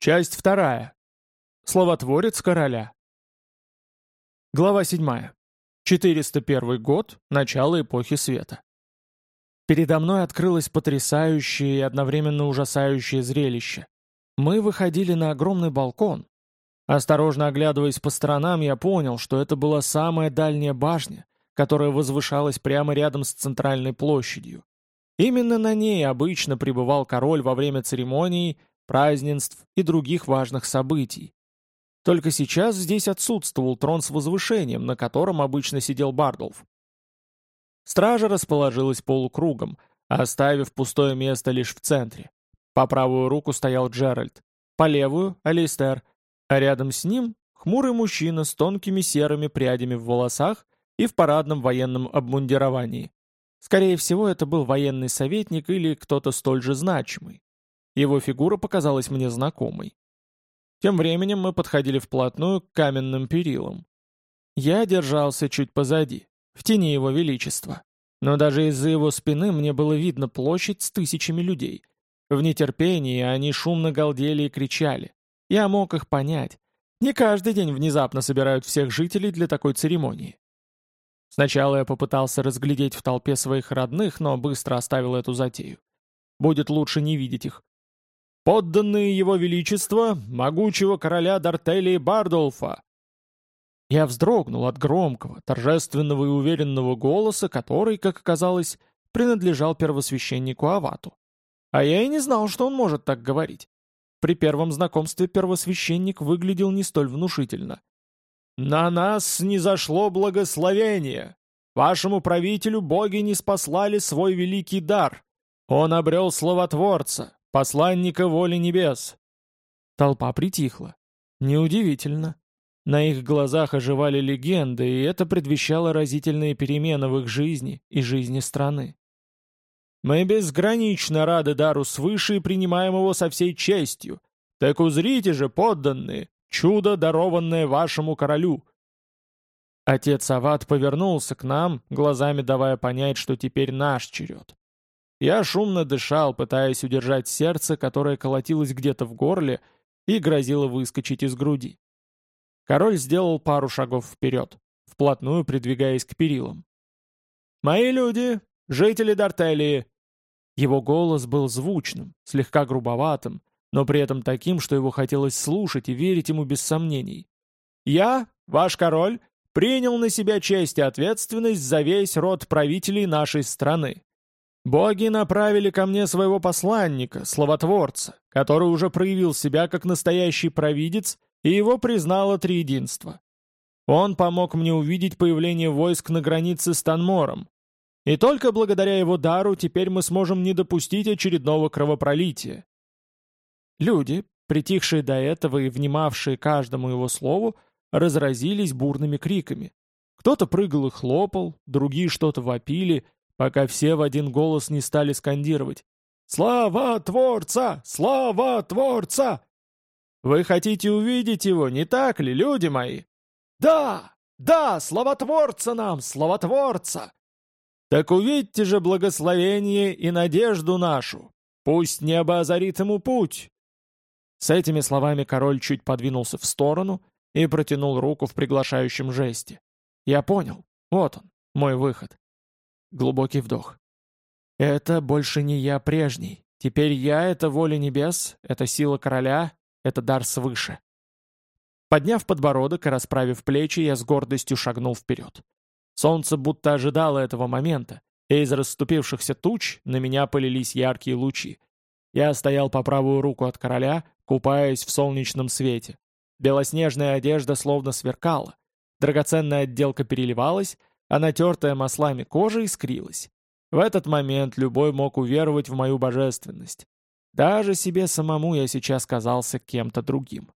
Часть вторая. Словотворец короля. Глава 7. 401 год. Начало эпохи света. Передо мной открылось потрясающее и одновременно ужасающее зрелище. Мы выходили на огромный балкон. Осторожно оглядываясь по сторонам, я понял, что это была самая дальняя башня, которая возвышалась прямо рядом с центральной площадью. Именно на ней обычно пребывал король во время церемоний, празднеств и других важных событий. Только сейчас здесь отсутствовал трон с возвышением, на котором обычно сидел Бардулф. Стража расположилась полукругом, оставив пустое место лишь в центре. По правую руку стоял Джеральд, по левую — Алистер, а рядом с ним — хмурый мужчина с тонкими серыми прядями в волосах и в парадном военном обмундировании. Скорее всего, это был военный советник или кто-то столь же значимый. Его фигура показалась мне знакомой. Тем временем мы подходили вплотную к каменным перилам. Я держался чуть позади, в тени его величества. Но даже из-за его спины мне было видно площадь с тысячами людей. В нетерпении они шумно галдели и кричали. Я мог их понять. Не каждый день внезапно собирают всех жителей для такой церемонии. Сначала я попытался разглядеть в толпе своих родных, но быстро оставил эту затею. Будет лучше не видеть их. «Подданные его величества, могучего короля Дартелии Бардолфа!» Я вздрогнул от громкого, торжественного и уверенного голоса, который, как оказалось, принадлежал первосвященнику Авату. А я и не знал, что он может так говорить. При первом знакомстве первосвященник выглядел не столь внушительно. «На нас не зашло благословение! Вашему правителю боги не спаслали свой великий дар! Он обрел словотворца, посланника воли небес!» Толпа притихла. Неудивительно. На их глазах оживали легенды, и это предвещало разительные перемены в их жизни и жизни страны. «Мы безгранично рады дару свыше и принимаем его со всей честью. Так узрите же, подданные, Чудо, дарованное вашему королю!» Отец Ават повернулся к нам, глазами давая понять, что теперь наш черед. Я шумно дышал, пытаясь удержать сердце, которое колотилось где-то в горле и грозило выскочить из груди. Король сделал пару шагов вперед, вплотную придвигаясь к перилам. «Мои люди, жители Дартелии!» Его голос был звучным, слегка грубоватым, но при этом таким, что его хотелось слушать и верить ему без сомнений. «Я, ваш король, принял на себя честь и ответственность за весь род правителей нашей страны. Боги направили ко мне своего посланника, словотворца, который уже проявил себя как настоящий провидец, и его признало триединство. Он помог мне увидеть появление войск на границе с Танмором. И только благодаря его дару теперь мы сможем не допустить очередного кровопролития. Люди, притихшие до этого и внимавшие каждому его слову, разразились бурными криками. Кто-то прыгал и хлопал, другие что-то вопили, пока все в один голос не стали скандировать. «Слава Творца! Слава Творца!» «Вы хотите увидеть его, не так ли, люди мои?» «Да! Да! Славотворца нам! Славотворца!» «Так увидьте же благословение и надежду нашу! Пусть небо озарит ему путь, с этими словами король чуть подвинулся в сторону и протянул руку в приглашающем жесте. Я понял. Вот он, мой выход. Глубокий вдох. Это больше не я прежний. Теперь я — это воля небес, это сила короля, это дар свыше. Подняв подбородок и расправив плечи, я с гордостью шагнул вперед. Солнце будто ожидало этого момента, и из расступившихся туч на меня полились яркие лучи. Я стоял по правую руку от короля, купаясь в солнечном свете. Белоснежная одежда словно сверкала, драгоценная отделка переливалась, а натертая маслами кожа искрилась. В этот момент любой мог уверовать в мою божественность. Даже себе самому я сейчас казался кем-то другим.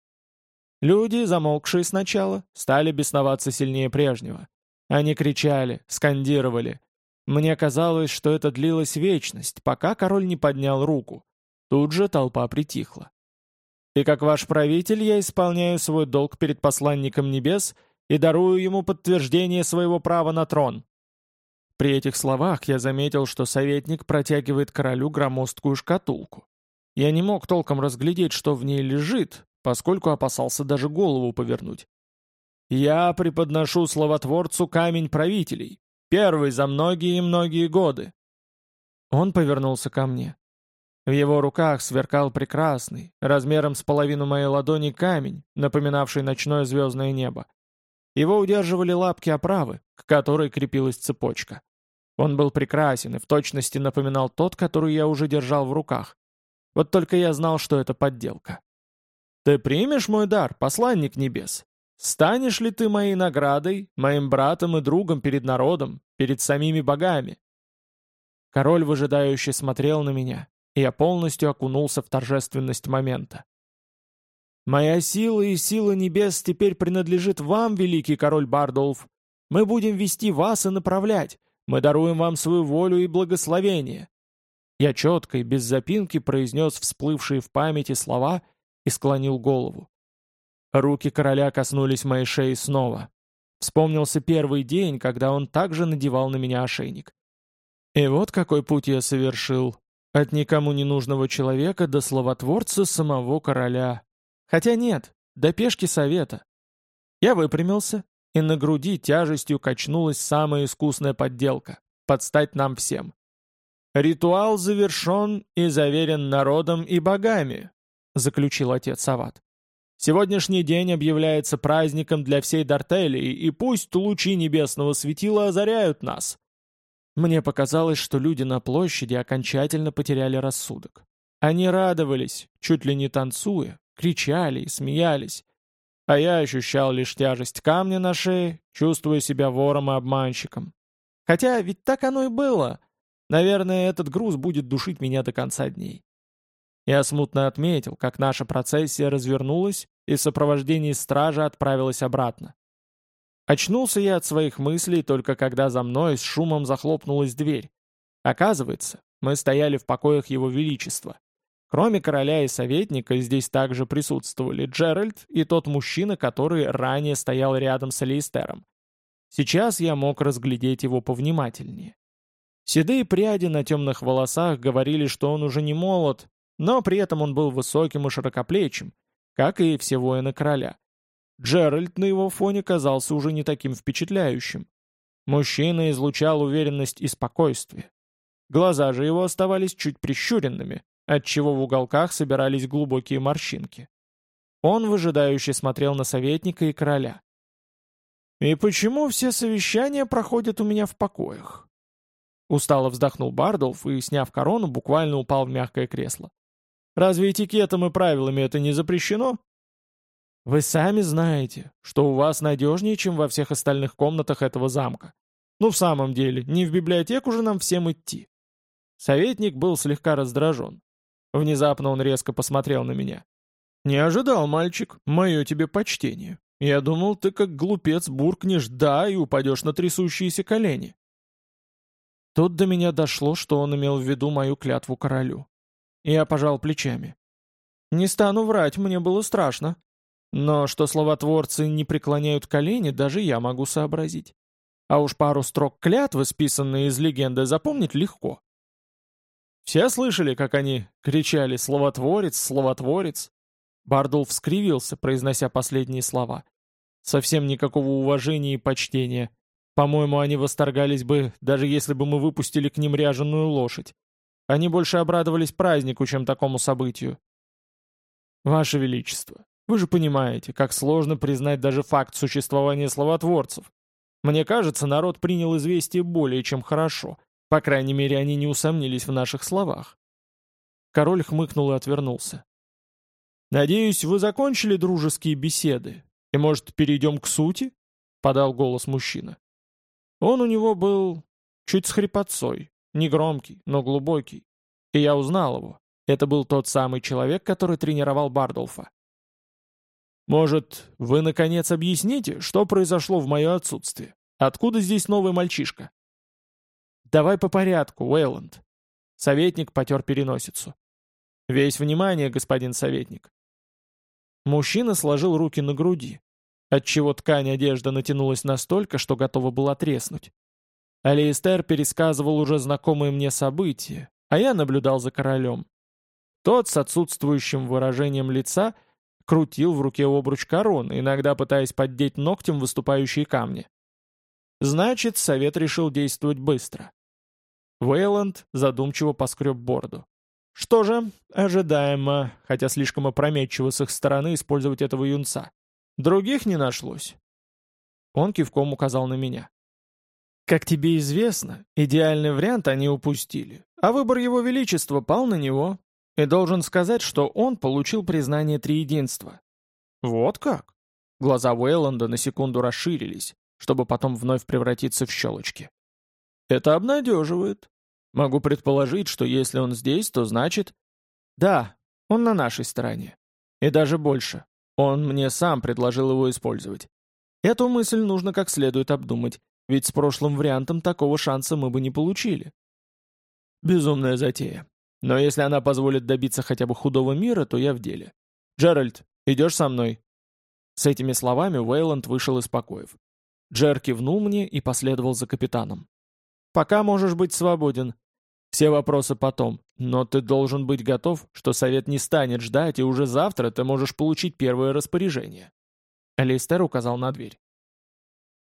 Люди, замолкшие сначала, стали бесноваться сильнее прежнего. Они кричали, скандировали. Мне казалось, что это длилась вечность, пока король не поднял руку. Тут же толпа притихла. И как ваш правитель я исполняю свой долг перед посланником небес и дарую ему подтверждение своего права на трон». При этих словах я заметил, что советник протягивает королю громоздкую шкатулку. Я не мог толком разглядеть, что в ней лежит, поскольку опасался даже голову повернуть. «Я преподношу словотворцу камень правителей, первый за многие-многие годы». Он повернулся ко мне. В его руках сверкал прекрасный, размером с половину моей ладони камень, напоминавший ночное звездное небо. Его удерживали лапки оправы, к которой крепилась цепочка. Он был прекрасен и в точности напоминал тот, который я уже держал в руках. Вот только я знал, что это подделка. «Ты примешь мой дар, посланник небес? Станешь ли ты моей наградой, моим братом и другом перед народом, перед самими богами?» Король выжидающе смотрел на меня, и я полностью окунулся в торжественность момента. «Моя сила и сила небес теперь принадлежит вам, великий король Бардолф. Мы будем вести вас и направлять. Мы даруем вам свою волю и благословение. Я четко и без запинки произнес всплывшие в памяти слова и склонил голову. Руки короля коснулись моей шеи снова. Вспомнился первый день, когда он также надевал на меня ошейник. И вот какой путь я совершил. От никому не нужного человека до словотворца самого короля. Хотя нет, до пешки совета. Я выпрямился, и на груди тяжестью качнулась самая искусная подделка — подстать нам всем. «Ритуал завершен и заверен народом и богами», — заключил отец Сават. «Сегодняшний день объявляется праздником для всей Дартелии, и пусть лучи небесного светила озаряют нас». Мне показалось, что люди на площади окончательно потеряли рассудок. Они радовались, чуть ли не танцуя, кричали и смеялись. А я ощущал лишь тяжесть камня на шее, чувствуя себя вором и обманщиком. Хотя ведь так оно и было — Наверное, этот груз будет душить меня до конца дней. Я смутно отметил, как наша процессия развернулась и в сопровождении стража отправилась обратно. Очнулся я от своих мыслей только когда за мной с шумом захлопнулась дверь. Оказывается, мы стояли в покоях Его Величества. Кроме короля и советника, здесь также присутствовали Джеральд и тот мужчина, который ранее стоял рядом с Алистером. Сейчас я мог разглядеть его повнимательнее. Седые пряди на темных волосах говорили, что он уже не молод, но при этом он был высоким и широкоплечим, как и все воины короля. Джеральд на его фоне казался уже не таким впечатляющим. Мужчина излучал уверенность и спокойствие. Глаза же его оставались чуть прищуренными, отчего в уголках собирались глубокие морщинки. Он выжидающе смотрел на советника и короля. «И почему все совещания проходят у меня в покоях?» Устало вздохнул Бардолф и, сняв корону, буквально упал в мягкое кресло. «Разве этикетом и правилами это не запрещено?» «Вы сами знаете, что у вас надежнее, чем во всех остальных комнатах этого замка. Ну, в самом деле, не в библиотеку же нам всем идти». Советник был слегка раздражен. Внезапно он резко посмотрел на меня. «Не ожидал, мальчик, мое тебе почтение. Я думал, ты как глупец буркнешь «да» и упадешь на трясущиеся колени». Тут до меня дошло, что он имел в виду мою клятву королю. Я пожал плечами. Не стану врать, мне было страшно. Но что словотворцы не преклоняют колени, даже я могу сообразить. А уж пару строк клятвы, списанные из легенды, запомнить легко. Все слышали, как они кричали «Словотворец! Словотворец!» Бардул вскривился, произнося последние слова. Совсем никакого уважения и почтения. По-моему, они восторгались бы, даже если бы мы выпустили к ним ряженую лошадь. Они больше обрадовались празднику, чем такому событию. Ваше Величество, вы же понимаете, как сложно признать даже факт существования словотворцев. Мне кажется, народ принял известие более чем хорошо. По крайней мере, они не усомнились в наших словах. Король хмыкнул и отвернулся. «Надеюсь, вы закончили дружеские беседы, и, может, перейдем к сути?» — подал голос мужчина. Он у него был чуть с хрипотцой, негромкий, но глубокий. И я узнал его. Это был тот самый человек, который тренировал Бардолфа. «Может, вы, наконец, объясните, что произошло в мое отсутствие? Откуда здесь новый мальчишка?» «Давай по порядку, Уэйланд». Советник потер переносицу. «Весь внимание, господин советник». Мужчина сложил руки на груди, отчего ткань одежды натянулась настолько, что готова была треснуть. Алиэстер пересказывал уже знакомые мне события, а я наблюдал за королем. Тот с отсутствующим выражением лица крутил в руке обруч короны, иногда пытаясь поддеть ногтем выступающие камни. Значит, совет решил действовать быстро. Вейланд задумчиво поскреб бороду. Что же, ожидаемо, хотя слишком опрометчиво с их стороны использовать этого юнца. Других не нашлось. Он кивком указал на меня. Как тебе известно, идеальный вариант они упустили, а выбор его величества пал на него. И должен сказать, что он получил признание триединства. Вот как? Глаза Уэйланда на секунду расширились, чтобы потом вновь превратиться в щелочки. Это обнадеживает. Могу предположить, что если он здесь, то значит... Да, он на нашей стороне. И даже больше. Он мне сам предложил его использовать. Эту мысль нужно как следует обдумать, ведь с прошлым вариантом такого шанса мы бы не получили. Безумная затея. Но если она позволит добиться хотя бы худого мира, то я в деле. Джеральд, идешь со мной?» С этими словами Уэйланд вышел из покоев. Джер кивнул мне и последовал за капитаном. «Пока можешь быть свободен. Все вопросы потом, но ты должен быть готов, что совет не станет ждать, и уже завтра ты можешь получить первое распоряжение». Алистер указал на дверь.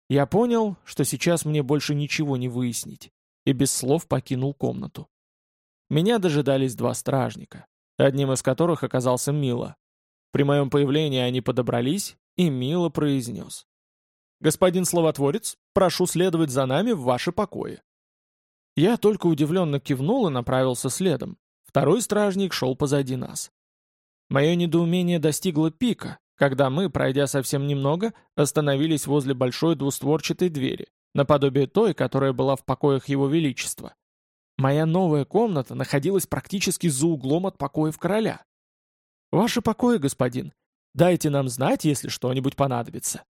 Я понял, что сейчас мне больше ничего не выяснить, и без слов покинул комнату. Меня дожидались два стражника, одним из которых оказался Мила. При моем появлении они подобрались, и Мила произнес. «Господин словотворец, прошу следовать за нами в ваши покои». Я только удивленно кивнул и направился следом. Второй стражник шел позади нас. Мое недоумение достигло пика, когда мы, пройдя совсем немного, остановились возле большой двустворчатой двери, наподобие той, которая была в покоях Его Величества. Моя новая комната находилась практически за углом от покоев короля. «Ваши покои, господин. Дайте нам знать, если что-нибудь понадобится».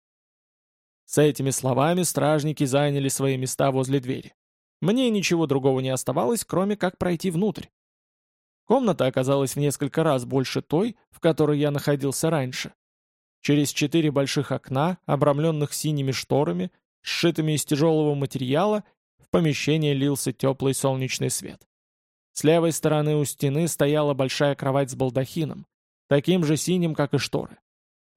С этими словами стражники заняли свои места возле двери. Мне ничего другого не оставалось, кроме как пройти внутрь. Комната оказалась в несколько раз больше той, в которой я находился раньше. Через четыре больших окна, обрамленных синими шторами, сшитыми из тяжелого материала, в помещение лился теплый солнечный свет. С левой стороны у стены стояла большая кровать с балдахином, таким же синим, как и шторы.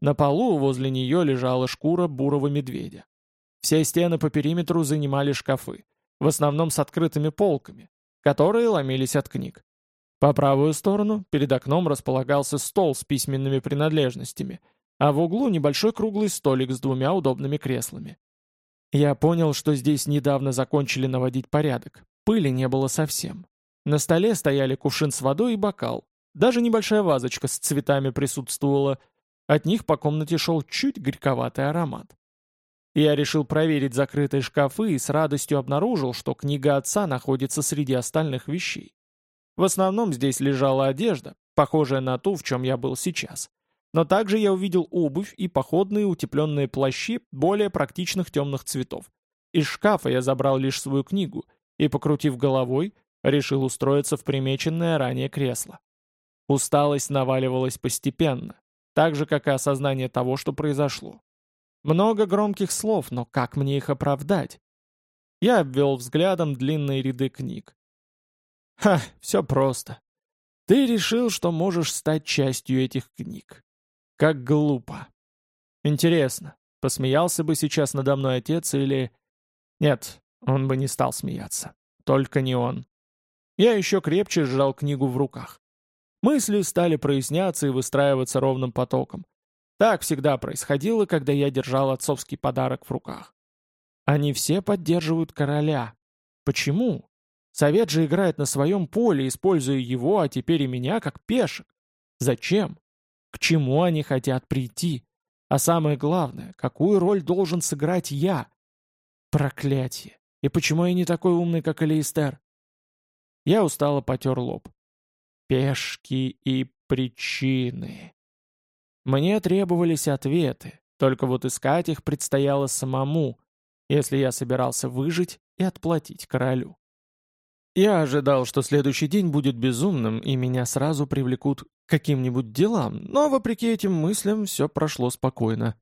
На полу возле нее лежала шкура бурого медведя. Все стены по периметру занимали шкафы, в основном с открытыми полками, которые ломились от книг. По правую сторону перед окном располагался стол с письменными принадлежностями, а в углу небольшой круглый столик с двумя удобными креслами. Я понял, что здесь недавно закончили наводить порядок. Пыли не было совсем. На столе стояли кувшин с водой и бокал. Даже небольшая вазочка с цветами присутствовала. От них по комнате шел чуть горьковатый аромат. Я решил проверить закрытые шкафы и с радостью обнаружил, что книга отца находится среди остальных вещей. В основном здесь лежала одежда, похожая на ту, в чем я был сейчас. Но также я увидел обувь и походные утепленные плащи более практичных темных цветов. Из шкафа я забрал лишь свою книгу и, покрутив головой, решил устроиться в примеченное ранее кресло. Усталость наваливалась постепенно, так же, как и осознание того, что произошло. Много громких слов, но как мне их оправдать? Я обвел взглядом длинные ряды книг. Ха, все просто. Ты решил, что можешь стать частью этих книг. Как глупо. Интересно, посмеялся бы сейчас надо мной отец или... Нет, он бы не стал смеяться. Только не он. Я еще крепче сжал книгу в руках. Мысли стали проясняться и выстраиваться ровным потоком. Так всегда происходило, когда я держал отцовский подарок в руках. Они все поддерживают короля. Почему? Совет же играет на своем поле, используя его, а теперь и меня, как пешек. Зачем? К чему они хотят прийти? А самое главное, какую роль должен сыграть я? Проклятие! И почему я не такой умный, как Элейстер? Я устало потер лоб. Пешки и причины. Мне требовались ответы, только вот искать их предстояло самому, если я собирался выжить и отплатить королю. Я ожидал, что следующий день будет безумным, и меня сразу привлекут к каким-нибудь делам, но вопреки этим мыслям все прошло спокойно.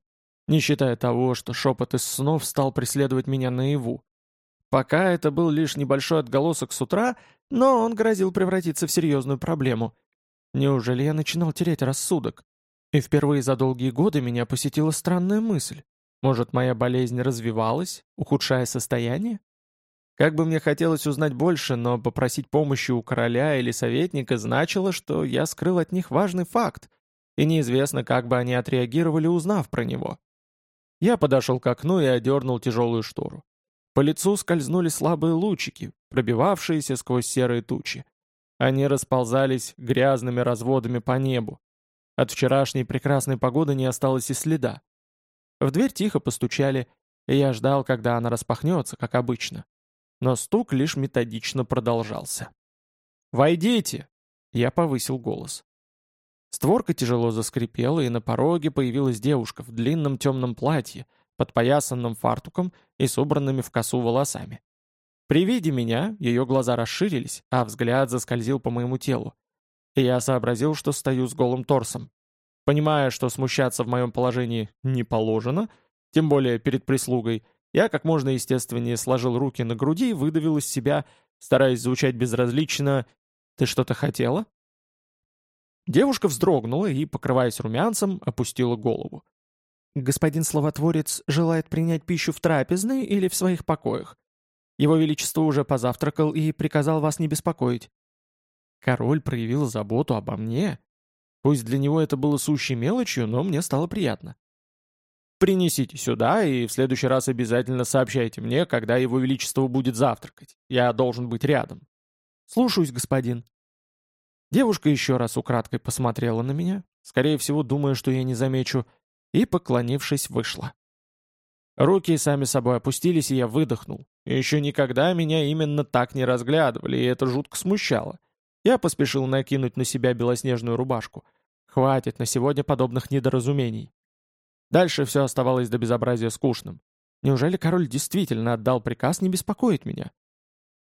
Не считая того, что шепот из снов стал преследовать меня наяву. Пока это был лишь небольшой отголосок с утра, но он грозил превратиться в серьезную проблему. Неужели я начинал терять рассудок? И впервые за долгие годы меня посетила странная мысль. Может, моя болезнь развивалась, ухудшая состояние? Как бы мне хотелось узнать больше, но попросить помощи у короля или советника значило, что я скрыл от них важный факт, и неизвестно, как бы они отреагировали, узнав про него. Я подошел к окну и одернул тяжелую штору. По лицу скользнули слабые лучики, пробивавшиеся сквозь серые тучи. Они расползались грязными разводами по небу. От вчерашней прекрасной погоды не осталось и следа. В дверь тихо постучали, и я ждал, когда она распахнется, как обычно. Но стук лишь методично продолжался. «Войдите!» Я повысил голос. Створка тяжело заскрипела, и на пороге появилась девушка в длинном темном платье, подпоясанном фартуком и собранными в косу волосами. При виде меня ее глаза расширились, а взгляд заскользил по моему телу. Я сообразил, что стою с голым торсом. Понимая, что смущаться в моем положении не положено, тем более перед прислугой, я как можно естественнее сложил руки на груди и выдавил из себя, стараясь звучать безразлично «Ты что-то хотела?» Девушка вздрогнула и, покрываясь румянцем, опустила голову. «Господин словотворец желает принять пищу в трапезной или в своих покоях? Его Величество уже позавтракал и приказал вас не беспокоить». Король проявил заботу обо мне. Пусть для него это было сущей мелочью, но мне стало приятно. «Принесите сюда, и в следующий раз обязательно сообщайте мне, когда его Величество будет завтракать. Я должен быть рядом». «Слушаюсь, господин». Девушка еще раз украдкой посмотрела на меня, скорее всего, думая, что я не замечу, и, поклонившись, вышла. Руки сами собой опустились, и я выдохнул. Еще никогда меня именно так не разглядывали, и это жутко смущало. Я поспешил накинуть на себя белоснежную рубашку. Хватит на сегодня подобных недоразумений. Дальше все оставалось до безобразия скучным. Неужели король действительно отдал приказ не беспокоить меня?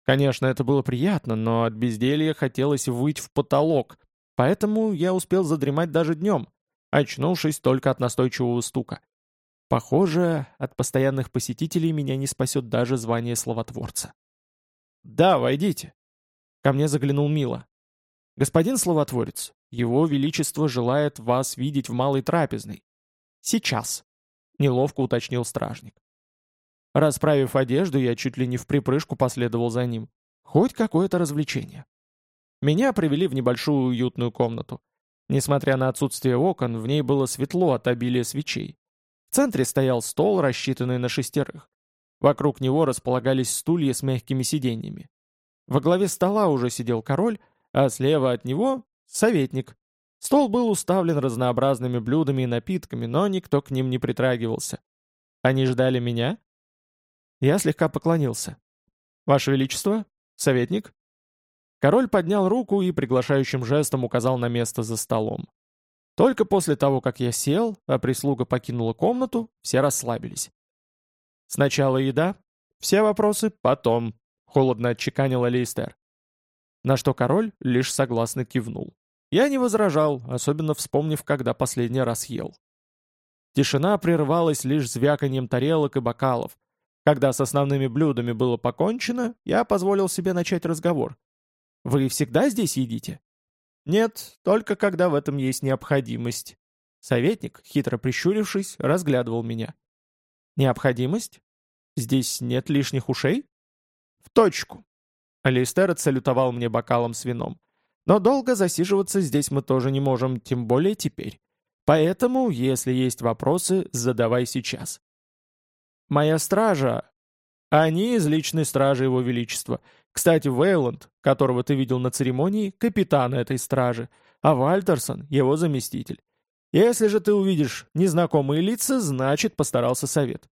Конечно, это было приятно, но от безделья хотелось выть в потолок, поэтому я успел задремать даже днем, очнувшись только от настойчивого стука. Похоже, от постоянных посетителей меня не спасет даже звание словотворца. «Да, войдите». Ко мне заглянул Мила. «Господин словотворец, его величество желает вас видеть в малой трапезной». «Сейчас», — неловко уточнил стражник. Расправив одежду, я чуть ли не в припрыжку последовал за ним. Хоть какое-то развлечение. Меня привели в небольшую уютную комнату. Несмотря на отсутствие окон, в ней было светло от обилия свечей. В центре стоял стол, рассчитанный на шестерых. Вокруг него располагались стулья с мягкими сиденьями. Во главе стола уже сидел король, а слева от него — советник. Стол был уставлен разнообразными блюдами и напитками, но никто к ним не притрагивался. Они ждали меня? Я слегка поклонился. «Ваше Величество? Советник?» Король поднял руку и приглашающим жестом указал на место за столом. Только после того, как я сел, а прислуга покинула комнату, все расслабились. «Сначала еда, все вопросы потом», — холодно отчеканил Алистер. На что король лишь согласно кивнул. Я не возражал, особенно вспомнив, когда последний раз ел. Тишина прерывалась лишь звяканием тарелок и бокалов, когда с основными блюдами было покончено, я позволил себе начать разговор. «Вы всегда здесь едите?» «Нет, только когда в этом есть необходимость». Советник, хитро прищурившись, разглядывал меня. «Необходимость? Здесь нет лишних ушей?» «В точку». Алистер отсалютовал мне бокалом с вином. «Но долго засиживаться здесь мы тоже не можем, тем более теперь. Поэтому, если есть вопросы, задавай сейчас. Моя стража... Они из личной стражи Его Величества. Кстати, Вейланд, которого ты видел на церемонии, капитан этой стражи, а Вальтерсон — его заместитель. Если же ты увидишь незнакомые лица, значит, постарался совет.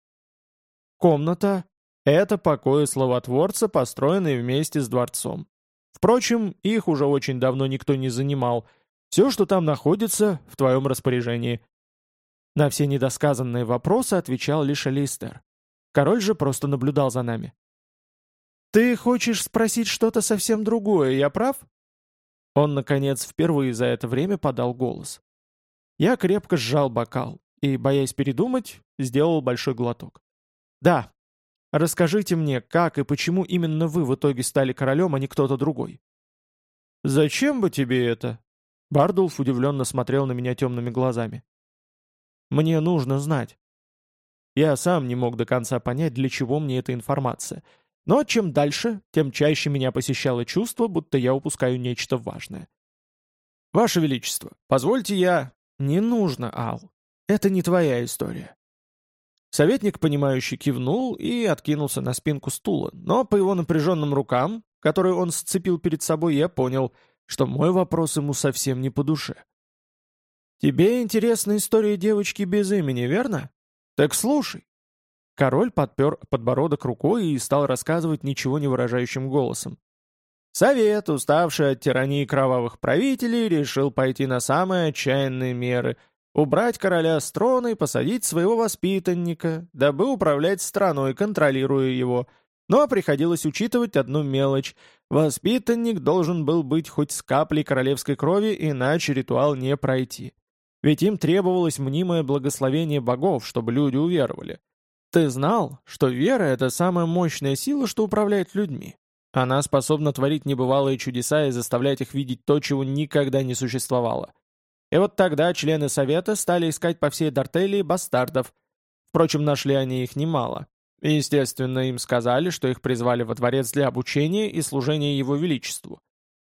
Комната — это покои словотворца, построенные вместе с дворцом. Впрочем, их уже очень давно никто не занимал. Все, что там находится, в твоем распоряжении. На все недосказанные вопросы отвечал лишь Алистер. Король же просто наблюдал за нами. «Ты хочешь спросить что-то совсем другое, я прав?» Он, наконец, впервые за это время подал голос. Я крепко сжал бокал и, боясь передумать, сделал большой глоток. «Да, расскажите мне, как и почему именно вы в итоге стали королем, а не кто-то другой?» «Зачем бы тебе это?» Бардулф удивленно смотрел на меня темными глазами. «Мне нужно знать». Я сам не мог до конца понять, для чего мне эта информация. Но чем дальше, тем чаще меня посещало чувство, будто я упускаю нечто важное. «Ваше Величество, позвольте я...» «Не нужно, Ал. Это не твоя история». Советник, понимающий, кивнул и откинулся на спинку стула, но по его напряженным рукам, которые он сцепил перед собой, я понял — что мой вопрос ему совсем не по душе. «Тебе интересна история девочки без имени, верно? Так слушай». Король подпер подбородок рукой и стал рассказывать ничего не выражающим голосом. Совет, уставший от тирании кровавых правителей, решил пойти на самые отчаянные меры — убрать короля с трона и посадить своего воспитанника, дабы управлять страной, контролируя его — но приходилось учитывать одну мелочь. Воспитанник должен был быть хоть с каплей королевской крови, иначе ритуал не пройти. Ведь им требовалось мнимое благословение богов, чтобы люди уверовали. Ты знал, что вера — это самая мощная сила, что управляет людьми? Она способна творить небывалые чудеса и заставлять их видеть то, чего никогда не существовало. И вот тогда члены Совета стали искать по всей Дартелии бастардов. Впрочем, нашли они их немало. Естественно, им сказали, что их призвали во дворец для обучения и служения его величеству.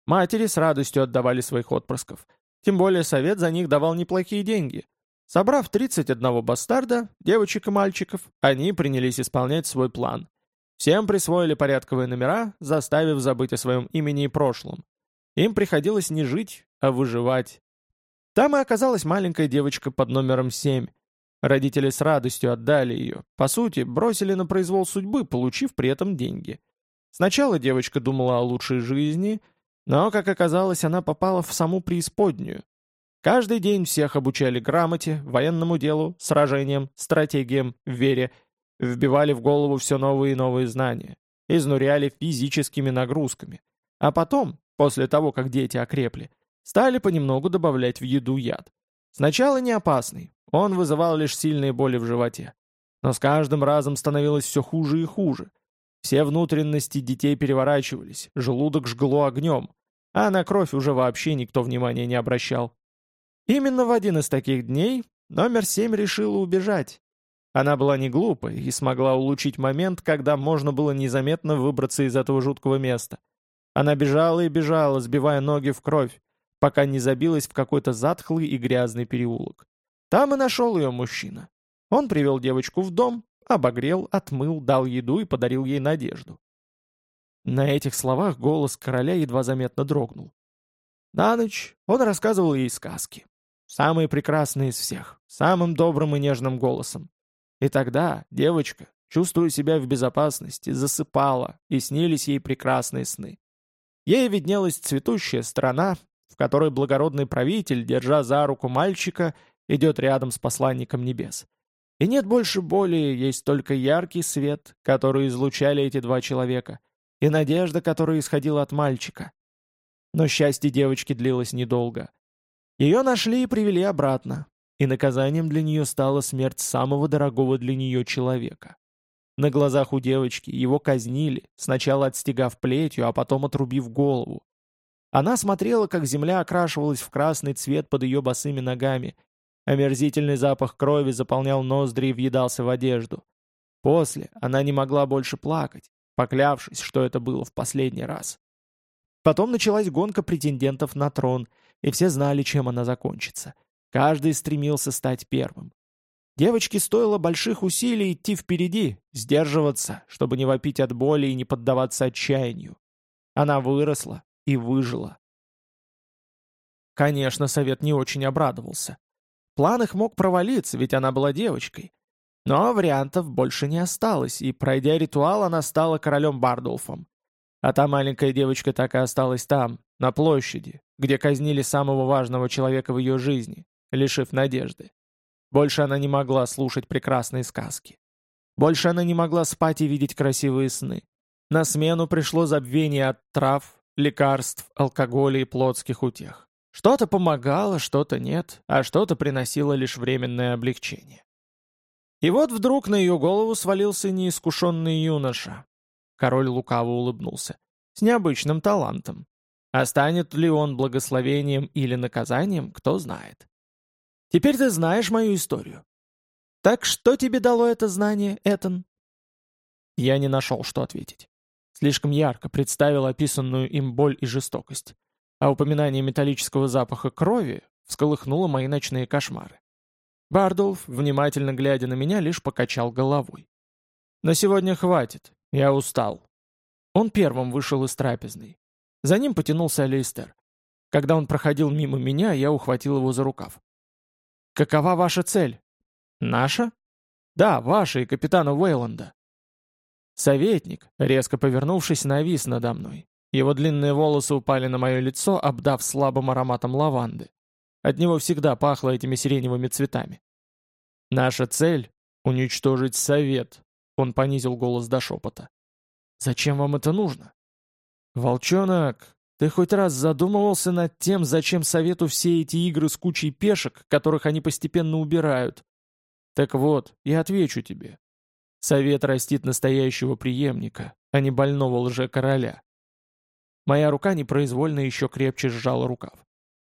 Матери с радостью отдавали своих отпрысков. Тем более совет за них давал неплохие деньги. Собрав 31 бастарда, девочек и мальчиков, они принялись исполнять свой план. Всем присвоили порядковые номера, заставив забыть о своем имени и прошлом. Им приходилось не жить, а выживать. Там и оказалась маленькая девочка под номером 7, Родители с радостью отдали ее, по сути, бросили на произвол судьбы, получив при этом деньги. Сначала девочка думала о лучшей жизни, но, как оказалось, она попала в саму преисподнюю. Каждый день всех обучали грамоте, военному делу, сражениям, стратегиям, вере, вбивали в голову все новые и новые знания, изнуряли физическими нагрузками. А потом, после того, как дети окрепли, стали понемногу добавлять в еду яд. Сначала не опасный, он вызывал лишь сильные боли в животе. Но с каждым разом становилось все хуже и хуже. Все внутренности детей переворачивались, желудок жгло огнем, а на кровь уже вообще никто внимания не обращал. Именно в один из таких дней номер семь решила убежать. Она была не глупой и смогла улучшить момент, когда можно было незаметно выбраться из этого жуткого места. Она бежала и бежала, сбивая ноги в кровь, пока не забилась в какой-то затхлый и грязный переулок. Там и нашел ее мужчина. Он привел девочку в дом, обогрел, отмыл, дал еду и подарил ей надежду. На этих словах голос короля едва заметно дрогнул. На ночь он рассказывал ей сказки. Самые прекрасные из всех, самым добрым и нежным голосом. И тогда девочка, чувствуя себя в безопасности, засыпала, и снились ей прекрасные сны. Ей виднелась цветущая страна, в которой благородный правитель, держа за руку мальчика, идет рядом с посланником небес. И нет больше боли, есть только яркий свет, который излучали эти два человека, и надежда, которая исходила от мальчика. Но счастье девочки длилось недолго. Ее нашли и привели обратно, и наказанием для нее стала смерть самого дорогого для нее человека. На глазах у девочки его казнили, сначала отстегав плетью, а потом отрубив голову. Она смотрела, как земля окрашивалась в красный цвет под ее босыми ногами. Омерзительный запах крови заполнял ноздри и въедался в одежду. После она не могла больше плакать, поклявшись, что это было в последний раз. Потом началась гонка претендентов на трон, и все знали, чем она закончится. Каждый стремился стать первым. Девочке стоило больших усилий идти впереди, сдерживаться, чтобы не вопить от боли и не поддаваться отчаянию. Она выросла, и выжила. Конечно, совет не очень обрадовался. План их мог провалиться, ведь она была девочкой. Но вариантов больше не осталось, и, пройдя ритуал, она стала королем Бардулфом. А та маленькая девочка так и осталась там, на площади, где казнили самого важного человека в ее жизни, лишив надежды. Больше она не могла слушать прекрасные сказки. Больше она не могла спать и видеть красивые сны. На смену пришло забвение от трав, лекарств, алкоголя и плотских утех. Что-то помогало, что-то нет, а что-то приносило лишь временное облегчение. И вот вдруг на ее голову свалился неискушенный юноша. Король лукаво улыбнулся. С необычным талантом. А станет ли он благословением или наказанием, кто знает. Теперь ты знаешь мою историю. Так что тебе дало это знание, Этан? Я не нашел, что ответить. Слишком ярко представил описанную им боль и жестокость. А упоминание металлического запаха крови всколыхнуло мои ночные кошмары. Бардулф, внимательно глядя на меня, лишь покачал головой. «На сегодня хватит. Я устал». Он первым вышел из трапезной. За ним потянулся Алистер. Когда он проходил мимо меня, я ухватил его за рукав. «Какова ваша цель?» «Наша?» «Да, ваша и капитана Уэйланда». Советник, резко повернувшись, навис надо мной. Его длинные волосы упали на мое лицо, обдав слабым ароматом лаванды. От него всегда пахло этими сиреневыми цветами. «Наша цель — уничтожить совет», — он понизил голос до шепота. «Зачем вам это нужно?» «Волчонок, ты хоть раз задумывался над тем, зачем совету все эти игры с кучей пешек, которых они постепенно убирают? Так вот, я отвечу тебе. Совет растит настоящего преемника, а не больного лже-короля. Моя рука непроизвольно еще крепче сжала рукав.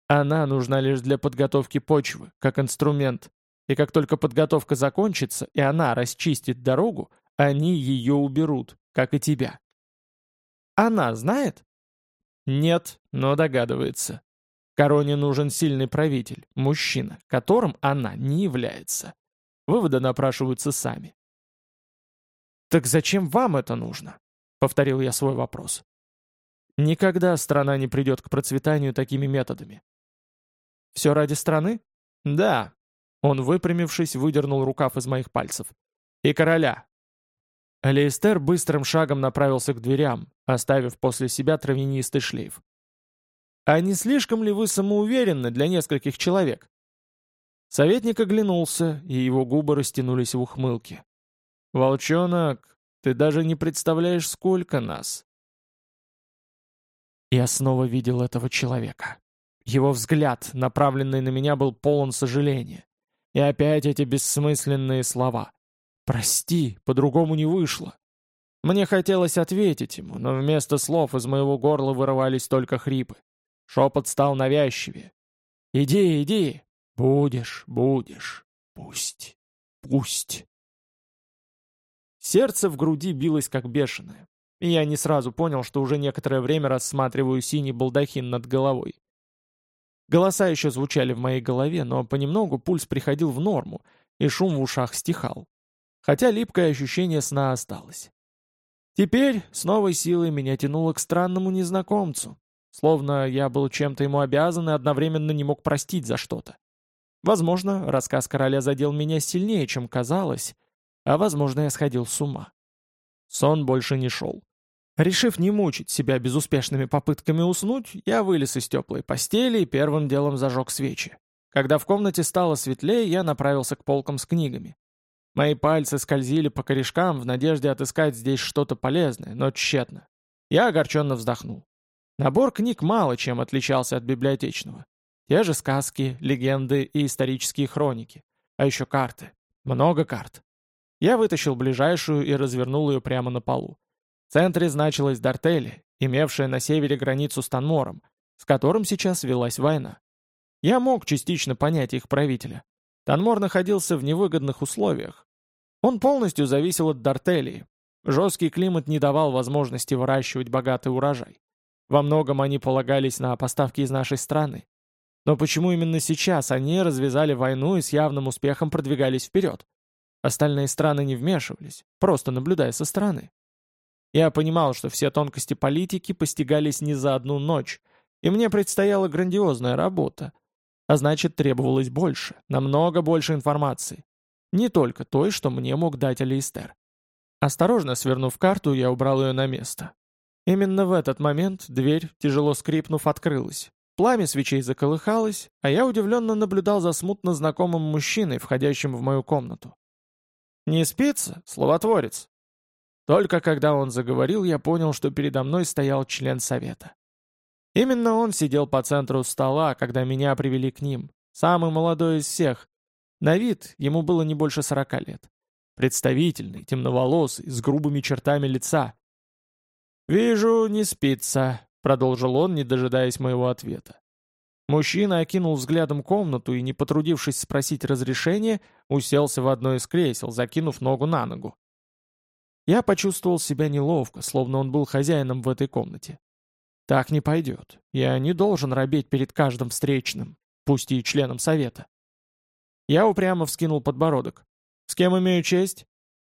Она нужна лишь для подготовки почвы, как инструмент. И как только подготовка закончится, и она расчистит дорогу, они ее уберут, как и тебя. Она знает? Нет, но догадывается. Короне нужен сильный правитель, мужчина, которым она не является. Выводы напрашиваются сами. «Так зачем вам это нужно?» — повторил я свой вопрос. «Никогда страна не придет к процветанию такими методами». «Все ради страны?» «Да». Он, выпрямившись, выдернул рукав из моих пальцев. «И короля, Алиэстер быстрым шагом направился к дверям, оставив после себя травянистый шлейф. «А не слишком ли вы самоуверенны для нескольких человек?» Советник оглянулся, и его губы растянулись в ухмылке. «Волчонок, ты даже не представляешь, сколько нас!» Я снова видел этого человека. Его взгляд, направленный на меня, был полон сожаления. И опять эти бессмысленные слова. «Прости, по-другому не вышло». Мне хотелось ответить ему, но вместо слов из моего горла вырывались только хрипы. Шепот стал навязчивее. «Иди, иди! Будешь, будешь! Пусть, пусть!» Сердце в груди билось как бешеное, и я не сразу понял, что уже некоторое время рассматриваю синий балдахин над головой. Голоса еще звучали в моей голове, но понемногу пульс приходил в норму, и шум в ушах стихал хотя липкое ощущение сна осталось. Теперь с новой силой меня тянуло к странному незнакомцу, словно я был чем-то ему обязан и одновременно не мог простить за что-то. Возможно, рассказ короля задел меня сильнее, чем казалось, а возможно, я сходил с ума. Сон больше не шел. Решив не мучить себя безуспешными попытками уснуть, я вылез из теплой постели и первым делом зажег свечи. Когда в комнате стало светлее, я направился к полкам с книгами. Мои пальцы скользили по корешкам в надежде отыскать здесь что-то полезное, но тщетно. Я огорченно вздохнул. Набор книг мало чем отличался от библиотечного. Те же сказки, легенды и исторические хроники. А еще карты. Много карт. Я вытащил ближайшую и развернул ее прямо на полу. В центре значилась Дартели, имевшая на севере границу с Танмором, с которым сейчас велась война. Я мог частично понять их правителя. Танмор находился в невыгодных условиях. Он полностью зависел от Дартелии. Жесткий климат не давал возможности выращивать богатый урожай. Во многом они полагались на поставки из нашей страны. Но почему именно сейчас они развязали войну и с явным успехом продвигались вперед? Остальные страны не вмешивались, просто наблюдая со стороны. Я понимал, что все тонкости политики постигались не за одну ночь, и мне предстояла грандиозная работа, а значит, требовалось больше, намного больше информации. Не только той, что мне мог дать Алистер. Осторожно свернув карту, я убрал ее на место. Именно в этот момент дверь, тяжело скрипнув, открылась. Пламя свечей заколыхалось, а я удивленно наблюдал за смутно знакомым мужчиной, входящим в мою комнату. «Не спится, словотворец?» Только когда он заговорил, я понял, что передо мной стоял член совета. Именно он сидел по центру стола, когда меня привели к ним. Самый молодой из всех. На вид ему было не больше сорока лет. Представительный, темноволосый, с грубыми чертами лица. «Вижу, не спится», — продолжил он, не дожидаясь моего ответа. Мужчина окинул взглядом комнату и, не потрудившись спросить разрешения, уселся в одно из кресел, закинув ногу на ногу. Я почувствовал себя неловко, словно он был хозяином в этой комнате. Так не пойдет. Я не должен робеть перед каждым встречным, пусть и членом совета. Я упрямо вскинул подбородок. «С кем имею честь?»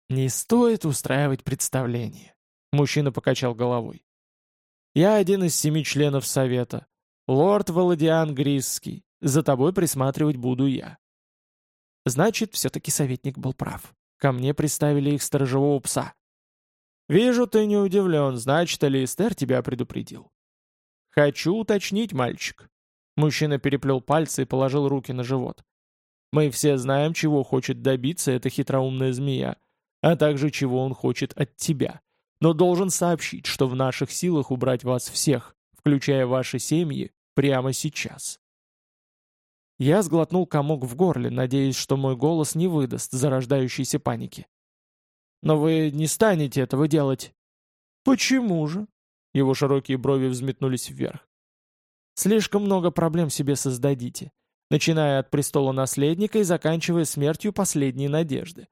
«Не стоит устраивать представление», — мужчина покачал головой. «Я один из семи членов совета. Лорд Володиан Грисский. За тобой присматривать буду я». Значит, все-таки советник был прав. Ко мне приставили их сторожевого пса. «Вижу, ты не удивлен, значит, Алистер тебя предупредил». «Хочу уточнить, мальчик». Мужчина переплел пальцы и положил руки на живот. «Мы все знаем, чего хочет добиться эта хитроумная змея, а также чего он хочет от тебя. Но должен сообщить, что в наших силах убрать вас всех, включая ваши семьи, прямо сейчас». Я сглотнул комок в горле, надеясь, что мой голос не выдаст зарождающейся паники. Но вы не станете этого делать». «Почему же?» Его широкие брови взметнулись вверх. «Слишком много проблем себе создадите, начиная от престола наследника и заканчивая смертью последней надежды.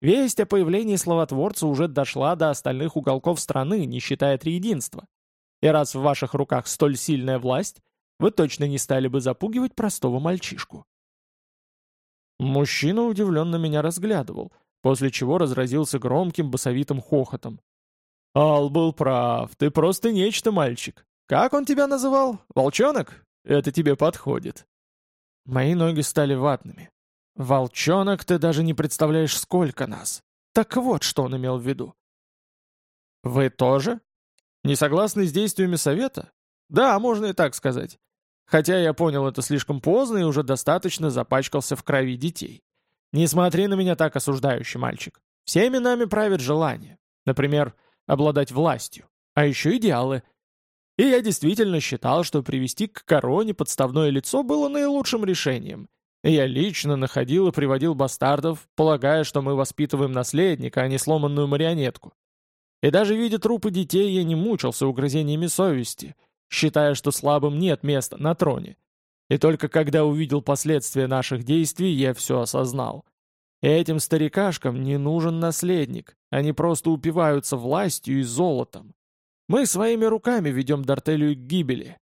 Весть о появлении словотворца уже дошла до остальных уголков страны, не считая триединства. И раз в ваших руках столь сильная власть, вы точно не стали бы запугивать простого мальчишку». Мужчина удивленно меня разглядывал — после чего разразился громким басовитым хохотом. «Ал был прав, ты просто нечто, мальчик. Как он тебя называл? Волчонок? Это тебе подходит». Мои ноги стали ватными. «Волчонок, ты даже не представляешь, сколько нас. Так вот, что он имел в виду». «Вы тоже? Не согласны с действиями совета?» «Да, можно и так сказать. Хотя я понял это слишком поздно и уже достаточно запачкался в крови детей. Не смотри на меня так осуждающий, мальчик. Всеми нами правит желание. Например, обладать властью. А еще идеалы. И я действительно считал, что привести к короне подставное лицо было наилучшим решением. И я лично находил и приводил бастардов, полагая, что мы воспитываем наследника, а не сломанную марионетку. И даже видя трупы детей, я не мучился угрызениями совести, считая, что слабым нет места на троне. И только когда увидел последствия наших действий, я все осознал. Этим старикашкам не нужен наследник, они просто упиваются властью и золотом. Мы своими руками ведем Дартелию к гибели.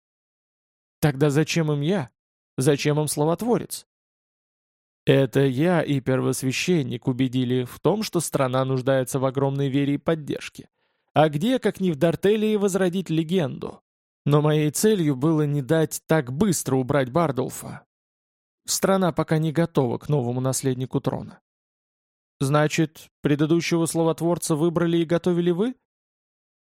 Тогда зачем им я? Зачем им словотворец? Это я и первосвященник убедили в том, что страна нуждается в огромной вере и поддержке. А где, как не в Дартелии, возродить легенду? Но моей целью было не дать так быстро убрать Бардулфа. Страна пока не готова к новому наследнику трона. Значит, предыдущего словотворца выбрали и готовили вы?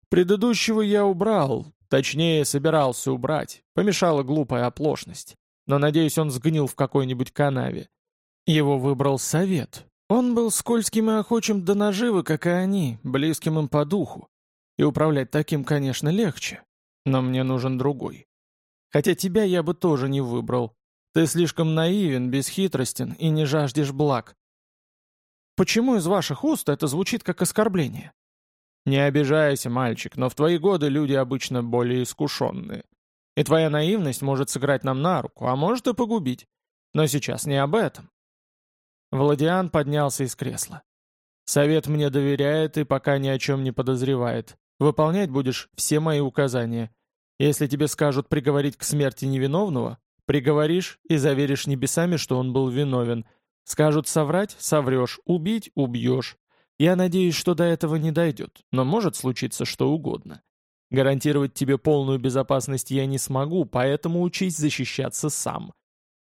Предыдущего я убрал, точнее, собирался убрать. Помешала глупая оплошность. Но, надеюсь, он сгнил в какой-нибудь канаве. Его выбрал совет. Он был скользким и охочим до наживы, как и они, близким им по духу. И управлять таким, конечно, легче. Но мне нужен другой. Хотя тебя я бы тоже не выбрал. Ты слишком наивен, бесхитростен и не жаждешь благ. Почему из ваших уст это звучит как оскорбление? Не обижайся, мальчик, но в твои годы люди обычно более искушенные. И твоя наивность может сыграть нам на руку, а может и погубить. Но сейчас не об этом. Владиан поднялся из кресла. Совет мне доверяет и пока ни о чем не подозревает. Выполнять будешь все мои указания. Если тебе скажут приговорить к смерти невиновного, приговоришь и заверишь небесами, что он был виновен. Скажут соврать — соврешь, убить — убьешь. Я надеюсь, что до этого не дойдет, но может случиться что угодно. Гарантировать тебе полную безопасность я не смогу, поэтому учись защищаться сам.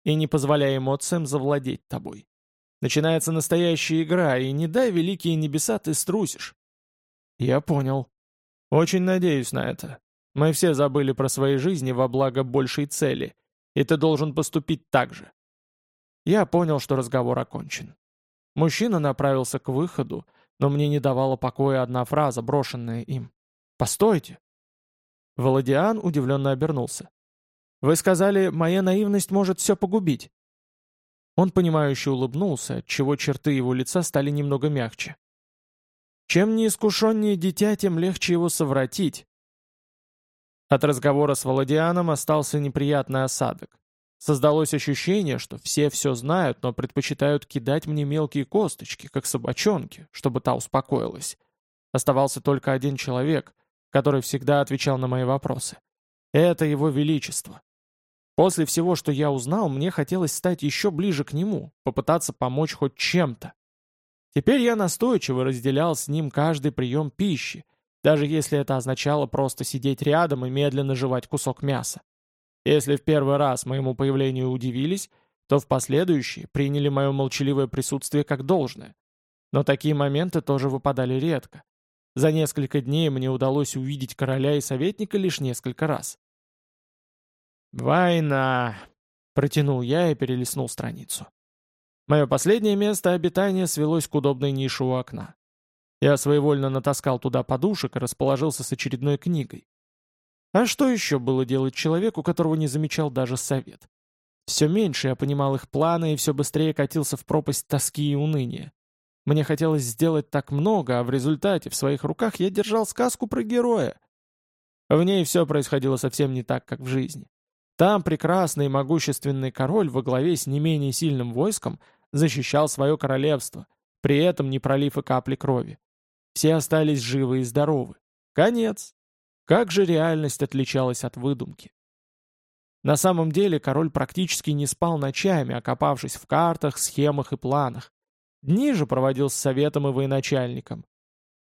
И не позволяй эмоциям завладеть тобой. Начинается настоящая игра, и не дай великие небеса, ты струсишь. Я понял. Очень надеюсь на это. Мы все забыли про свои жизни во благо большей цели, и ты должен поступить так же. Я понял, что разговор окончен. Мужчина направился к выходу, но мне не давала покоя одна фраза, брошенная им. «Постойте!» Володиан удивленно обернулся. «Вы сказали, моя наивность может все погубить». Он понимающе улыбнулся, отчего черты его лица стали немного мягче. Чем неискушеннее дитя, тем легче его совратить. От разговора с Володианом остался неприятный осадок. Создалось ощущение, что все все знают, но предпочитают кидать мне мелкие косточки, как собачонки, чтобы та успокоилась. Оставался только один человек, который всегда отвечал на мои вопросы. Это его величество. После всего, что я узнал, мне хотелось стать еще ближе к нему, попытаться помочь хоть чем-то. Теперь я настойчиво разделял с ним каждый прием пищи, даже если это означало просто сидеть рядом и медленно жевать кусок мяса. Если в первый раз моему появлению удивились, то в последующие приняли мое молчаливое присутствие как должное. Но такие моменты тоже выпадали редко. За несколько дней мне удалось увидеть короля и советника лишь несколько раз. «Война!» — протянул я и перелистнул страницу. Мое последнее место обитания свелось к удобной нише у окна. Я своевольно натаскал туда подушек и расположился с очередной книгой. А что еще было делать человеку, которого не замечал даже совет? Все меньше я понимал их планы и все быстрее катился в пропасть тоски и уныния. Мне хотелось сделать так много, а в результате в своих руках я держал сказку про героя. В ней все происходило совсем не так, как в жизни. Там прекрасный и могущественный король во главе с не менее сильным войском защищал свое королевство, при этом не пролив и капли крови. Все остались живы и здоровы. Конец. Как же реальность отличалась от выдумки? На самом деле король практически не спал ночами, окопавшись в картах, схемах и планах. Дни же проводил с советом и военачальником.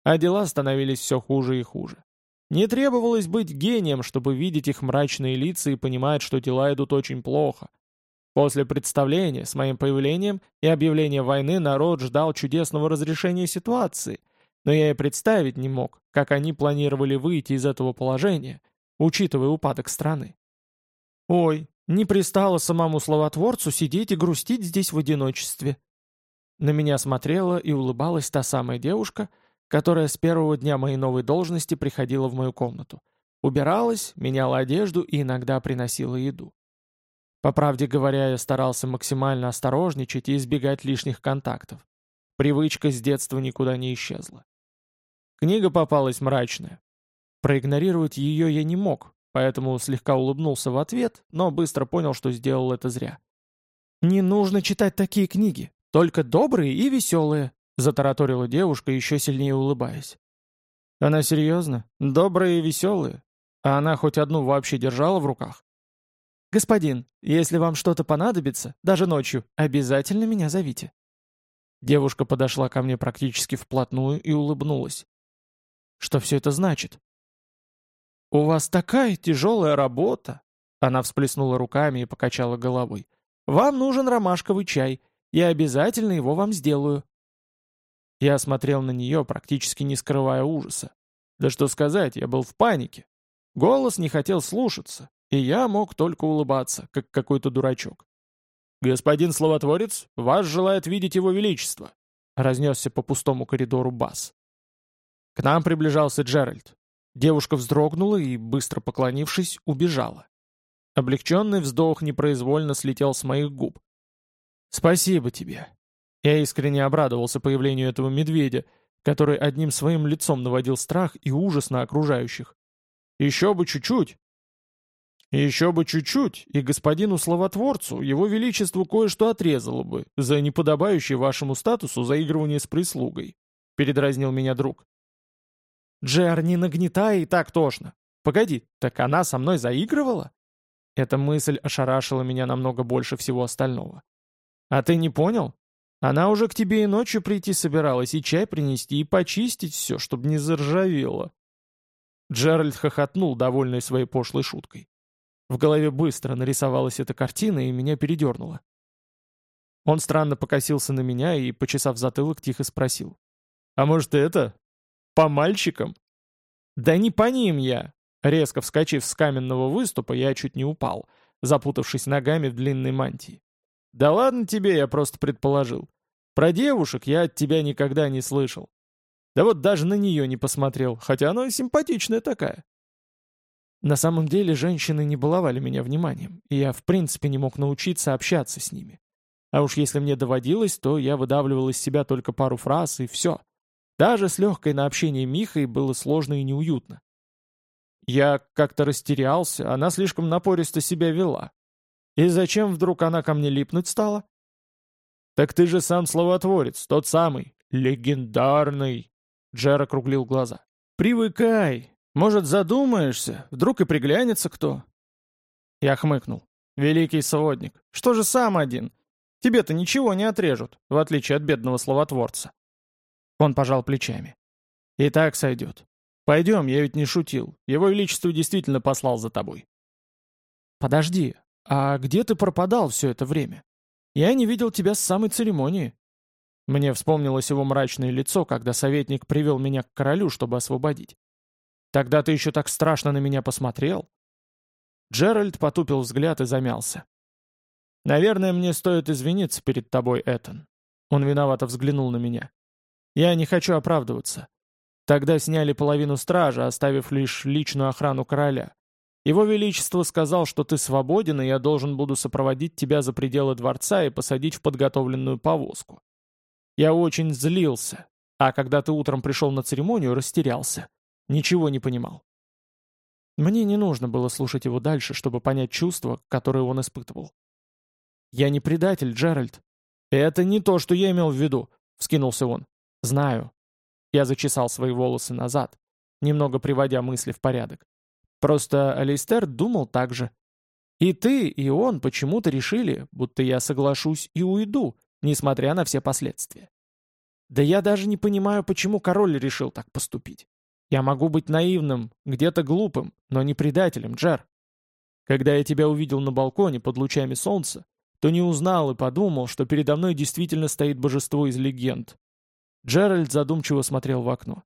А дела становились все хуже и хуже. Не требовалось быть гением, чтобы видеть их мрачные лица и понимать, что дела идут очень плохо. После представления с моим появлением и объявления войны народ ждал чудесного разрешения ситуации — но я и представить не мог, как они планировали выйти из этого положения, учитывая упадок страны. Ой, не пристало самому словотворцу сидеть и грустить здесь в одиночестве. На меня смотрела и улыбалась та самая девушка, которая с первого дня моей новой должности приходила в мою комнату. Убиралась, меняла одежду и иногда приносила еду. По правде говоря, я старался максимально осторожничать и избегать лишних контактов. Привычка с детства никуда не исчезла. Книга попалась мрачная. Проигнорировать ее я не мог, поэтому слегка улыбнулся в ответ, но быстро понял, что сделал это зря. «Не нужно читать такие книги, только добрые и веселые», затараторила девушка, еще сильнее улыбаясь. «Она серьезно? Добрые и веселые? А она хоть одну вообще держала в руках?» «Господин, если вам что-то понадобится, даже ночью, обязательно меня зовите». Девушка подошла ко мне практически вплотную и улыбнулась. Что все это значит? «У вас такая тяжелая работа!» Она всплеснула руками и покачала головой. «Вам нужен ромашковый чай. Я обязательно его вам сделаю». Я смотрел на нее, практически не скрывая ужаса. Да что сказать, я был в панике. Голос не хотел слушаться, и я мог только улыбаться, как какой-то дурачок. «Господин словотворец, вас желает видеть его величество», — разнесся по пустому коридору бас. К нам приближался Джеральд. Девушка вздрогнула и, быстро поклонившись, убежала. Облегченный вздох непроизвольно слетел с моих губ. «Спасибо тебе». Я искренне обрадовался появлению этого медведя, который одним своим лицом наводил страх и ужас на окружающих. «Еще бы чуть-чуть!» «Еще бы чуть-чуть, и господину словотворцу его величеству кое-что отрезало бы за неподобающее вашему статусу заигрывание с прислугой», — передразнил меня друг. Джер, не нагнетай, и так тошно. Погоди, так она со мной заигрывала? Эта мысль ошарашила меня намного больше всего остального. А ты не понял? Она уже к тебе и ночью прийти собиралась, и чай принести, и почистить все, чтобы не заржавело. Джеральд хохотнул, довольный своей пошлой шуткой. В голове быстро нарисовалась эта картина, и меня передернуло. Он странно покосился на меня и, почесав затылок, тихо спросил. «А может, это? По мальчикам? Да не по ним я. Резко вскочив с каменного выступа, я чуть не упал, запутавшись ногами в длинной мантии. Да ладно тебе, я просто предположил. Про девушек я от тебя никогда не слышал. Да вот даже на нее не посмотрел, хотя она симпатичная такая. На самом деле женщины не баловали меня вниманием, и я в принципе не мог научиться общаться с ними. А уж если мне доводилось, то я выдавливал из себя только пару фраз, и все. Даже с легкой на общение Михой было сложно и неуютно. Я как-то растерялся, она слишком напористо себя вела. И зачем вдруг она ко мне липнуть стала? «Так ты же сам словотворец, тот самый, легендарный!» Джер округлил глаза. «Привыкай! Может, задумаешься? Вдруг и приглянется кто?» Я хмыкнул. «Великий сводник, что же сам один? Тебе-то ничего не отрежут, в отличие от бедного словотворца». Он пожал плечами. «И так сойдет. Пойдем, я ведь не шутил. Его Величество действительно послал за тобой». «Подожди, а где ты пропадал все это время? Я не видел тебя с самой церемонии». Мне вспомнилось его мрачное лицо, когда советник привел меня к королю, чтобы освободить. «Тогда ты еще так страшно на меня посмотрел?» Джеральд потупил взгляд и замялся. «Наверное, мне стоит извиниться перед тобой, Этан». Он виновато взглянул на меня. «Я не хочу оправдываться. Тогда сняли половину стражи, оставив лишь личную охрану короля. Его Величество сказал, что ты свободен, и я должен буду сопроводить тебя за пределы дворца и посадить в подготовленную повозку. Я очень злился, а когда ты утром пришел на церемонию, растерялся. Ничего не понимал. Мне не нужно было слушать его дальше, чтобы понять чувства, которые он испытывал. «Я не предатель, Джеральд». «Это не то, что я имел в виду», — вскинулся он. «Знаю». Я зачесал свои волосы назад, немного приводя мысли в порядок. Просто Алистер думал так же. И ты, и он почему-то решили, будто я соглашусь и уйду, несмотря на все последствия. Да я даже не понимаю, почему король решил так поступить. Я могу быть наивным, где-то глупым, но не предателем, Джер. Когда я тебя увидел на балконе под лучами солнца, то не узнал и подумал, что передо мной действительно стоит божество из легенд. Джеральд задумчиво смотрел в окно.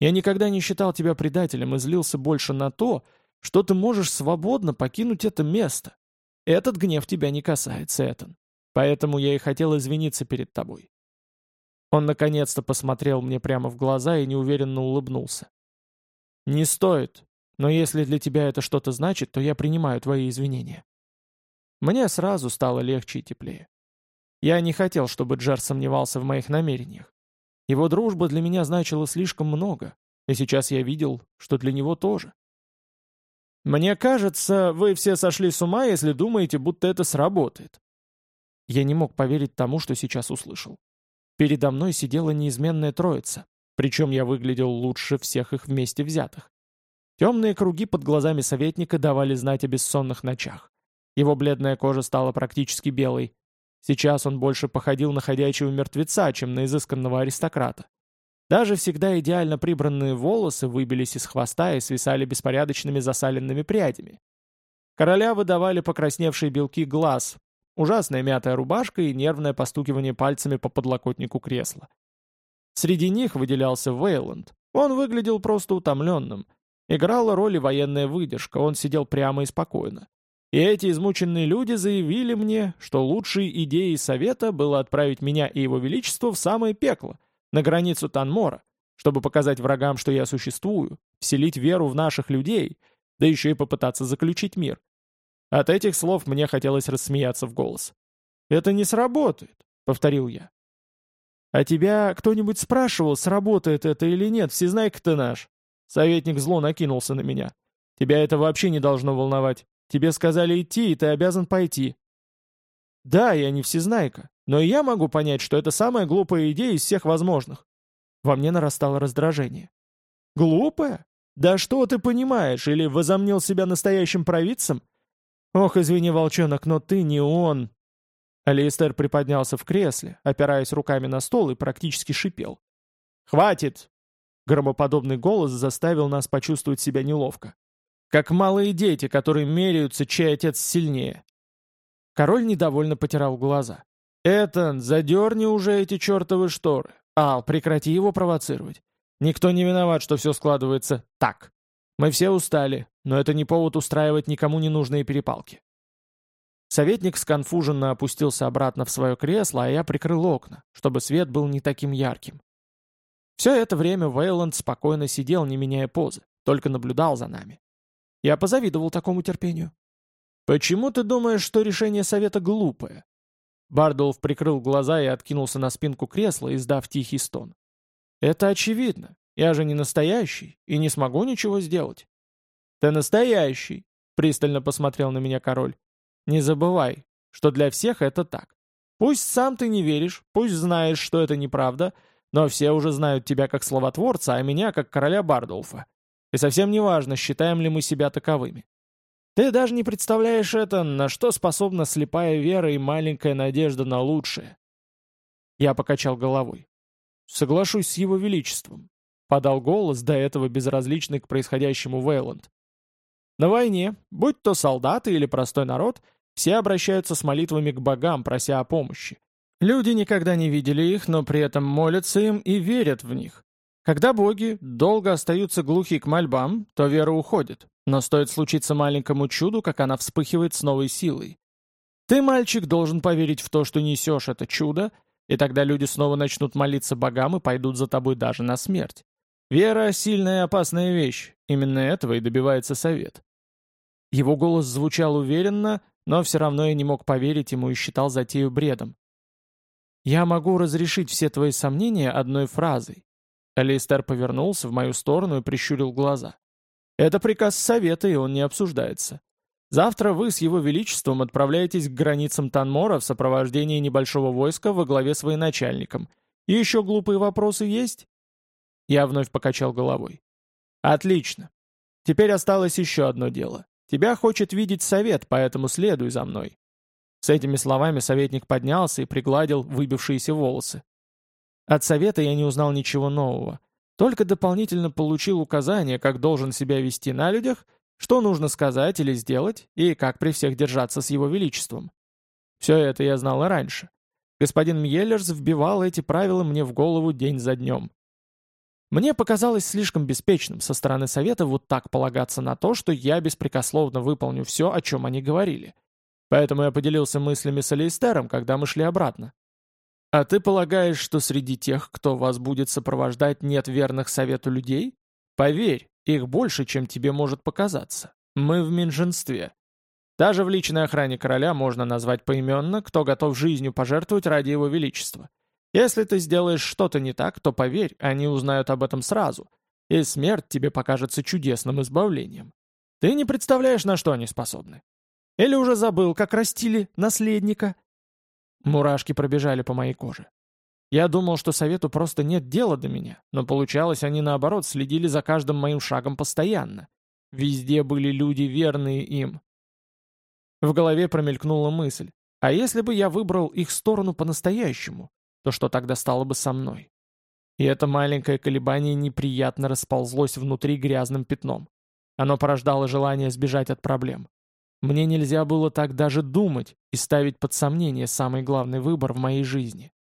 Я никогда не считал тебя предателем и злился больше на то, что ты можешь свободно покинуть это место. Этот гнев тебя не касается, Этан. Поэтому я и хотел извиниться перед тобой». Он наконец-то посмотрел мне прямо в глаза и неуверенно улыбнулся. «Не стоит, но если для тебя это что-то значит, то я принимаю твои извинения». Мне сразу стало легче и теплее. Я не хотел, чтобы Джер сомневался в моих намерениях. Его дружба для меня значила слишком много, и сейчас я видел, что для него тоже. «Мне кажется, вы все сошли с ума, если думаете, будто это сработает». Я не мог поверить тому, что сейчас услышал. Передо мной сидела неизменная троица, причем я выглядел лучше всех их вместе взятых. Темные круги под глазами советника давали знать о бессонных ночах. Его бледная кожа стала практически белой, Сейчас он больше походил на ходячего мертвеца, чем на изысканного аристократа. Даже всегда идеально прибранные волосы выбились из хвоста и свисали беспорядочными засаленными прядями. Короля выдавали покрасневшие белки глаз, ужасная мятая рубашка и нервное постукивание пальцами по подлокотнику кресла. Среди них выделялся Вейланд. Он выглядел просто утомленным. Играла роль и военная выдержка, он сидел прямо и спокойно. И эти измученные люди заявили мне, что лучшей идеей совета было отправить меня и его величество в самое пекло, на границу Танмора, чтобы показать врагам, что я существую, вселить веру в наших людей, да еще и попытаться заключить мир. От этих слов мне хотелось рассмеяться в голос. «Это не сработает», — повторил я. «А тебя кто-нибудь спрашивал, сработает это или нет, всезнайка ты наш?» Советник зло накинулся на меня. «Тебя это вообще не должно волновать. Тебе сказали идти, и ты обязан пойти. Да, я не всезнайка, но я могу понять, что это самая глупая идея из всех возможных. Во мне нарастало раздражение. Глупая? Да что ты понимаешь, или возомнил себя настоящим провидцем? Ох, извини, волчонок, но ты не он. Алистер приподнялся в кресле, опираясь руками на стол и практически шипел. «Хватит!» Громоподобный голос заставил нас почувствовать себя неловко. Как малые дети, которые меряются, чей отец сильнее. Король недовольно потирал глаза. «Этан, задерни уже эти чертовы шторы. Ал, прекрати его провоцировать. Никто не виноват, что все складывается так. Мы все устали, но это не повод устраивать никому ненужные перепалки». Советник сконфуженно опустился обратно в свое кресло, а я прикрыл окна, чтобы свет был не таким ярким. Все это время Вейланд спокойно сидел, не меняя позы, только наблюдал за нами. Я позавидовал такому терпению. «Почему ты думаешь, что решение совета глупое?» Бардулф прикрыл глаза и откинулся на спинку кресла, издав тихий стон. «Это очевидно. Я же не настоящий и не смогу ничего сделать». Ты настоящий, пристально посмотрел на меня король. Не забывай, что для всех это так. Пусть сам ты не веришь, пусть знаешь, что это неправда, но все уже знают тебя как словотворца, а меня как короля Бардулфа. И совсем не важно, считаем ли мы себя таковыми. Ты даже не представляешь это, на что способна слепая вера и маленькая надежда на лучшее. Я покачал головой. Соглашусь с его величеством. Подал голос, до этого безразличный к происходящему Вейланд. На войне, будь то солдаты или простой народ, все обращаются с молитвами к богам, прося о помощи. Люди никогда не видели их, но при этом молятся им и верят в них. Когда боги долго остаются глухи к мольбам, то вера уходит, но стоит случиться маленькому чуду, как она вспыхивает с новой силой. Ты, мальчик, должен поверить в то, что несешь это чудо, и тогда люди снова начнут молиться богам и пойдут за тобой даже на смерть. Вера — сильная и опасная вещь, именно этого и добивается совет. Его голос звучал уверенно, но все равно я не мог поверить ему и считал затею бредом. «Я могу разрешить все твои сомнения одной фразой, Алистер повернулся в мою сторону и прищурил глаза. «Это приказ совета, и он не обсуждается. Завтра вы с его величеством отправляетесь к границам Танмора в сопровождении небольшого войска во главе с военачальником. И еще глупые вопросы есть?» Я вновь покачал головой. «Отлично. Теперь осталось еще одно дело. Тебя хочет видеть совет, поэтому следуй за мной». С этими словами советник поднялся и пригладил выбившиеся волосы. От совета я не узнал ничего нового. Только дополнительно получил указания, как должен себя вести на людях, что нужно сказать или сделать, и как при всех держаться с его величеством. Все это я знал и раньше. Господин Мьеллерс вбивал эти правила мне в голову день за днем. Мне показалось слишком беспечным со стороны совета вот так полагаться на то, что я беспрекословно выполню все, о чем они говорили. Поэтому я поделился мыслями с Алистером, когда мы шли обратно. А ты полагаешь, что среди тех, кто вас будет сопровождать, нет верных совету людей? Поверь, их больше, чем тебе может показаться. Мы в меньшинстве. Даже в личной охране короля можно назвать поименно, кто готов жизнью пожертвовать ради его величества. Если ты сделаешь что-то не так, то поверь, они узнают об этом сразу, и смерть тебе покажется чудесным избавлением. Ты не представляешь, на что они способны. Или уже забыл, как растили наследника, Мурашки пробежали по моей коже. Я думал, что совету просто нет дела до меня, но получалось, они наоборот следили за каждым моим шагом постоянно. Везде были люди, верные им. В голове промелькнула мысль, а если бы я выбрал их сторону по-настоящему, то что тогда стало бы со мной? И это маленькое колебание неприятно расползлось внутри грязным пятном. Оно порождало желание сбежать от проблем. Мне нельзя было так даже думать и ставить под сомнение самый главный выбор в моей жизни.